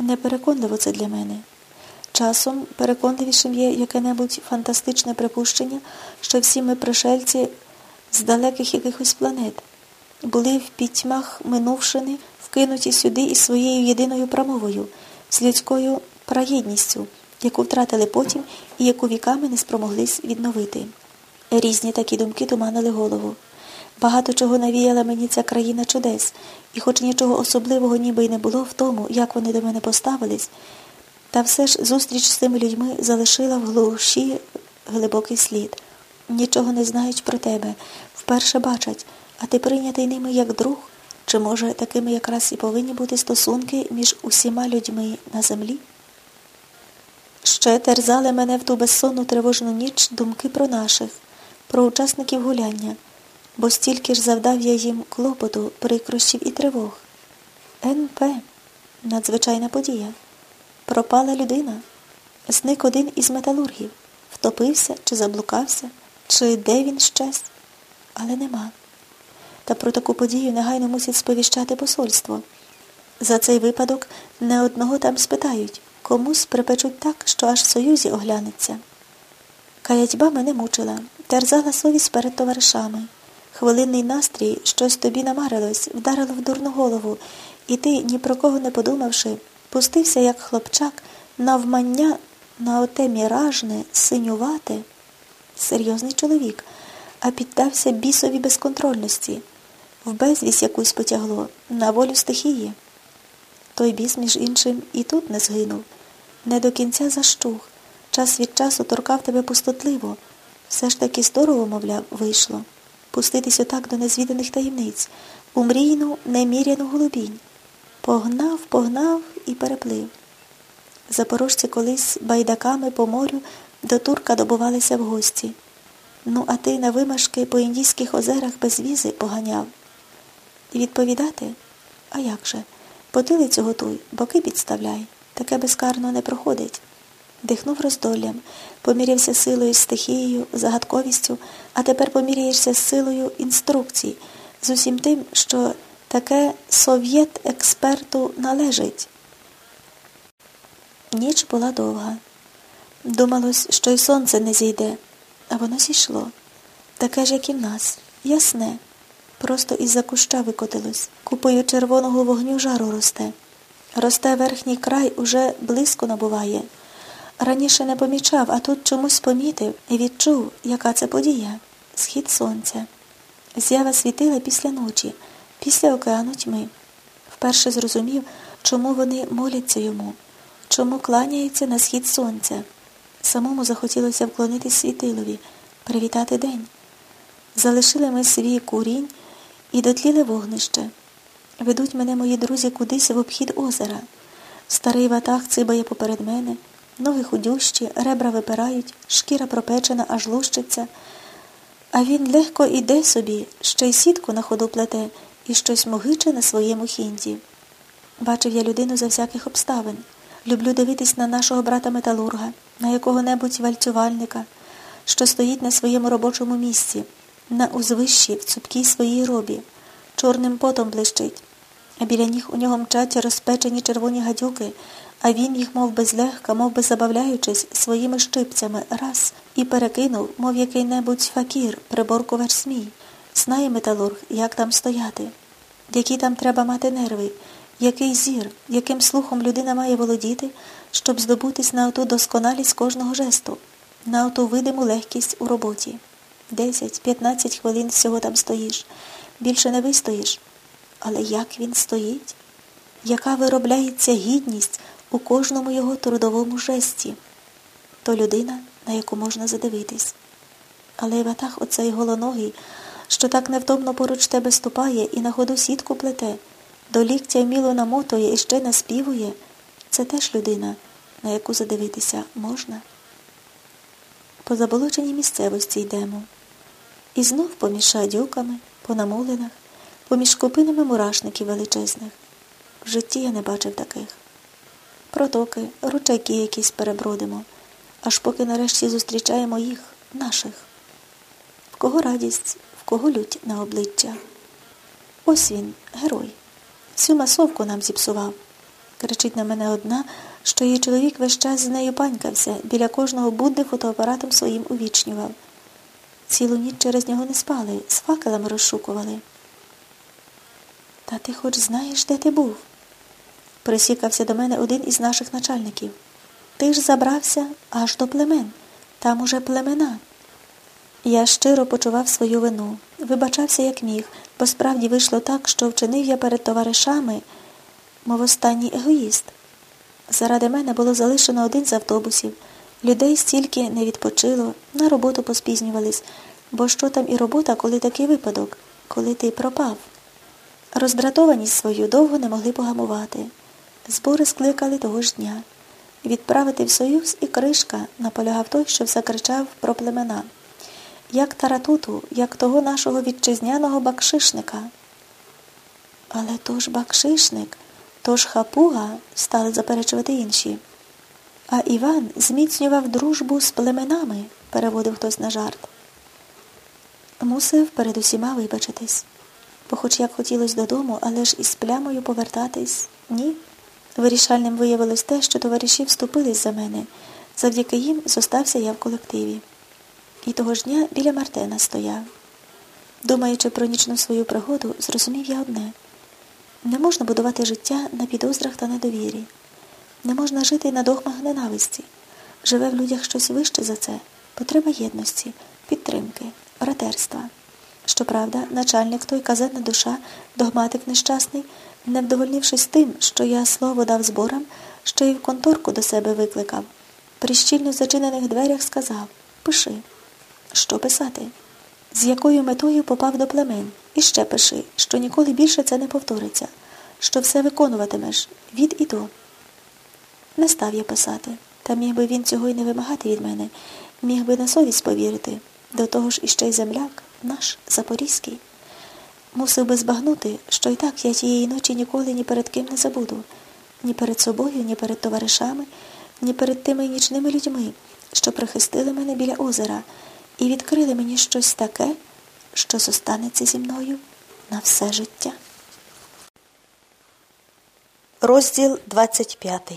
Непереконливо це для мене. Часом переконливішим є яке-небудь фантастичне припущення, що всі ми пришельці з далеких якихось планет були в пітьмах минувшини, вкинуті сюди із своєю єдиною промовою, з людською праєдністю, яку втратили потім і яку віками не спромоглись відновити. Різні такі думки туманили голову. Багато чого навіяла мені ця країна чудес, і хоч нічого особливого ніби й не було в тому, як вони до мене поставились, та все ж зустріч з цими людьми залишила в глуші глибокий слід. Нічого не знають про тебе, вперше бачать, а ти прийнятий ними як друг, чи, може, такими якраз і повинні бути стосунки між усіма людьми на землі? Ще терзали мене в ту безсонну тривожну ніч думки про наших, про учасників гуляння, бо стільки ж завдав я їм клопоту, прикрощів і тривог. НП надзвичайна подія. Пропала людина. Зник один із металургів, втопився чи заблукався, чи де він щез, але нема. Та про таку подію негайно мусять сповіщати посольство. За цей випадок не одного там спитають, комусь припечуть так, що аж в Союзі оглянеться. Каятьба мене мучила, терзала совість перед товаришами. Хвилинний настрій, щось тобі намарилось, вдарило в дурну голову, і ти, ні про кого не подумавши, пустився, як хлопчак, навмання на оте міражне, синювате, серйозний чоловік, а піддався бісові безконтрольності, в безвість якусь потягло, на волю стихії. Той біс, між іншим, і тут не згинув, не до кінця защух, час від часу торкав тебе пустотливо, все ж таки здорово, мовляв, вийшло. Пуститись отак до незвіданих таємниць, у мрійну, неміряну голубінь. Погнав, погнав і переплив. Запорожці колись байдаками по морю до турка добувалися в гості. Ну, а ти на вимашки по індійських озерах без візи поганяв. Відповідати? А як же? Потилицю готуй, боки підставляй. Таке безкарно не проходить. Дихнув роздоллям, помірявся силою, стихією, загадковістю, а тепер поміряєшся з силою інструкцій, з усім тим, що таке совєт експерту належить. Ніч була довга. Думалось, що й сонце не зійде, а воно зійшло. Таке ж, як і в нас, ясне. Просто із-за куща викотилось. Купою червоного вогню жару росте. Росте верхній край уже близько набуває. Раніше не помічав, а тут чомусь помітив і відчув, яка це подія схід сонця. З'ява світила після ночі, після океану тьми. Вперше зрозумів, чому вони моляться йому, чому кланяються на схід сонця. Самому захотілося вклонитись світилові, привітати день. Залишили ми свій курінь і дотліле вогнище. Ведуть мене мої друзі кудись в обхід озера. Старий ватах цибає поперед мене, ноги худющі, ребра випирають, шкіра пропечена, аж лущиться. А він легко іде собі, ще й сітку на ходу плете і щось могиче на своєму хінті. Бачив я людину за всяких обставин. Люблю дивитись на нашого брата металурга, на якого-небудь вальцювальника, що стоїть на своєму робочому місці, на узвищі, в цупкій своїй робі, чорним потом блищить, а біля ніг у нього мчать розпечені червоні гадюки, а він їх, мов би злегка, мов би забавляючись, своїми щипцями раз і перекинув, мов який-небудь факір, приборку версмій. Знає металург, як там стояти, які там треба мати нерви, який зір, яким слухом людина має володіти, щоб здобутись на оту досконалість кожного жесту, на оту видиму легкість у роботі. Десять-п'ятнадцять хвилин всього там стоїш, більше не вистоїш. Але як він стоїть? Яка виробляється гідність у кожному його трудовому жесті? То людина, на яку можна задивитись. Але Іватах оцей голоногий, що так невтомно поруч тебе ступає і на ходу сітку плете, до ліктя вміло намотує і ще наспівує, це теж людина, на яку задивитися можна. По заболоченій місцевості йдемо. І знов поміж шадюками, по намулинах, поміж купинами мурашників величезних. В житті я не бачив таких. Протоки, ручайки якісь перебродимо, аж поки нарешті зустрічаємо їх, наших. В кого радість, в кого лють на обличчя. Ось він, герой. Всю масовку нам зіпсував. Кричить на мене одна, що її чоловік весь час з нею панькався, біля кожного будни фотоапаратом своїм увічнював. Цілу ніч через нього не спали, з факелами розшукували. Та ти хоч знаєш, де ти був? Присікався до мене один із наших начальників. Ти ж забрався аж до племен. Там уже племена. Я щиро почував свою вину, вибачався, як міг, бо справді вийшло так, що вчинив я перед товаришами, мов останній егоїст. Заради мене було залишено один з автобусів. Людей стільки не відпочило, на роботу поспізнювались, бо що там і робота, коли такий випадок, коли ти пропав. Роздратованість свою довго не могли погамувати. Збори скликали того ж дня. Відправити в Союз і кришка, наполягав той, що все кричав про племена. Як таратуту, як того нашого вітчизняного бакшишника. Але то ж бакшишник, то ж хапуга, стали заперечувати інші. А Іван зміцнював дружбу з племенами, переводив хтось на жарт. Мусив перед усіма вибачитись, бо хоч як хотілося додому, але ж із плямою повертатись ні. Вирішальним виявилось те, що товариші вступились за мене. Завдяки їм зостався я в колективі. І того ж дня біля Мартена стояв. Думаючи про нічну свою пригоду, зрозумів я одне не можна будувати життя на підозрах та недовірі. Не можна жити на догмах ненависті. Живе в людях щось вище за це, потреба єдності, підтримки, братерства. Щоправда, начальник той казенна душа, догматик нещасний, не вдовольнившись тим, що я слово дав зборам, що й в конторку до себе викликав. При щільно зачинених дверях сказав Пиши. Що писати? З якою метою попав до племен? І ще пиши, що ніколи більше це не повториться, що все виконуватимеш від і до. Не став я писати, та міг би він цього й не вимагати від мене, міг би на совість повірити. До того ж іще й земляк, наш Запорізький. Мусив би збагнути, що й так я тієї ночі ніколи ні перед ким не забуду, ні перед собою, ні перед товаришами, ні перед тими нічними людьми, що прихистили мене біля озера і відкрили мені щось таке, що зостанеться зі мною на все життя. Розділ 25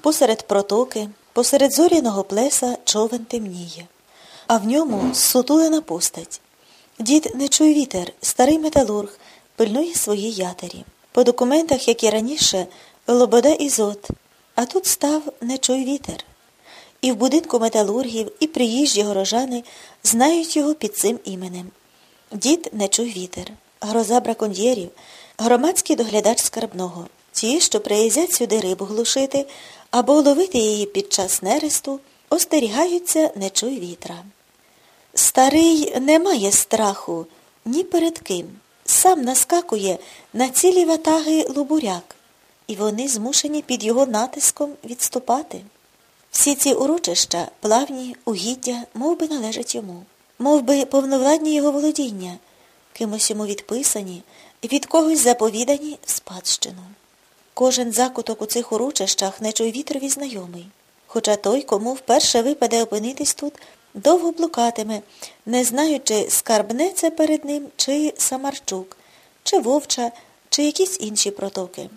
Посеред протоки, посеред зоряного плеса човен темніє, а в ньому сутулена постать. Дід не чує вітер, старий металург, пильнує свої ятері. По документах, як і раніше, Лобода Ізот, а тут став не чуй вітер. І в будинку металургів, і приїжджі горожани знають його під цим іменем. Дід не чуй вітер, гроза браконьєрів, громадський доглядач скарбного, ті, що приїздять сюди рибу глушити або ловити її під час нересту, остерігаються не чуй вітра. Старий не має страху ні перед ким. Сам наскакує на цілі ватаги лубуряк, і вони змушені під його натиском відступати. Всі ці урочища, плавні, угіддя, мов би належать йому, мов би повновладні його володіння, кимось йому відписані, від когось заповідані в спадщину. Кожен закуток у цих урочищах не чуй вітрові знайомий, хоча той, кому вперше випаде опинитись тут, довго блукатиме, не знаючи, скарбне це перед ним, чи Самарчук, чи Вовча, чи якісь інші протоки.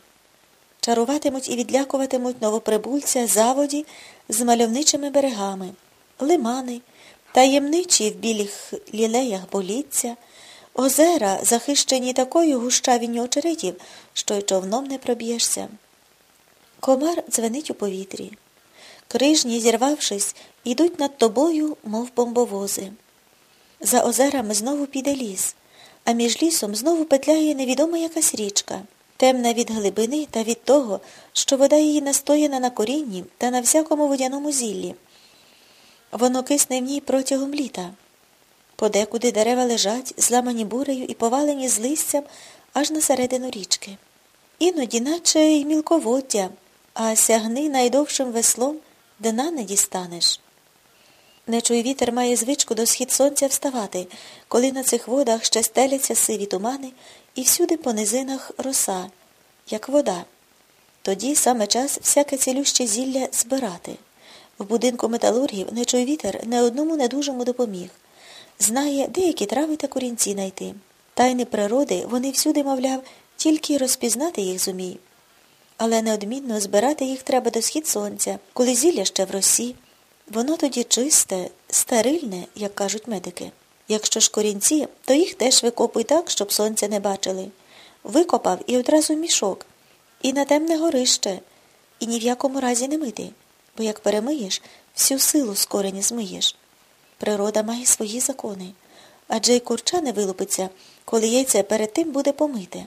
Чаруватимуть і відлякуватимуть новоприбульця заводі з мальовничими берегами, лимани, таємничі в білих лілеях боліття, озера, захищені такою гущавінню очеретів, що й човном не проб'єшся. Комар дзвенить у повітрі. Крижні, зірвавшись, ідуть над тобою, мов бомбовози. За озерами знову піде ліс, а між лісом знову петляє невідома якась річка, темна від глибини та від того, що вода її настояна на корінні та на всякому водяному зіллі. Воно кисне в ній протягом літа. Подекуди дерева лежать, зламані бурею і повалені з листям аж на середину річки. Іноді, наче й мілководдя, а сягни найдовшим веслом дна не дістанеш. Нечуй вітер має звичку до схід сонця вставати, коли на цих водах ще стеляться сиві тумани і всюди по низинах роса, як вода. Тоді саме час всяке цілюще зілля збирати. В будинку металургів нечуй вітер не одному недужому допоміг. Знає, деякі трави та корінці найти. Тайни природи вони всюди, мовляв, тільки розпізнати їх зумій. Але неодмінно збирати їх треба до схід сонця, коли зілля ще в росі. Воно тоді чисте, стерильне, як кажуть медики. Якщо ж корінці, то їх теж викопуй так, щоб сонця не бачили. Викопав і одразу мішок, і на темне горище, і ні в якому разі не мити, бо як перемиєш, всю силу з корені змиєш. Природа має свої закони, адже й курча не вилупиться, коли яйце перед тим буде помите.